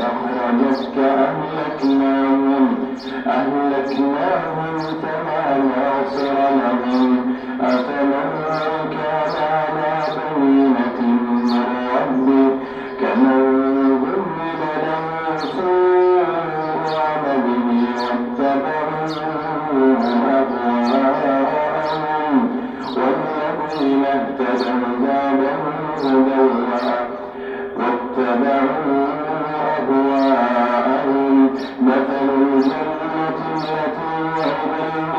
أهلكتك أهلكناهم أهلكناهم فما ناصر لهم أفمن كان على بينة من ربه كمن ضمن له سوء عمله واتبعوا أهواءهم والذين اهتدوا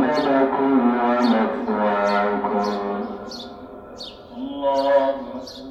متكم ومثواكم